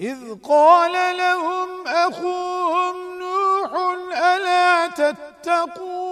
إذ قال لهم أخوهم نوح ألا تتقون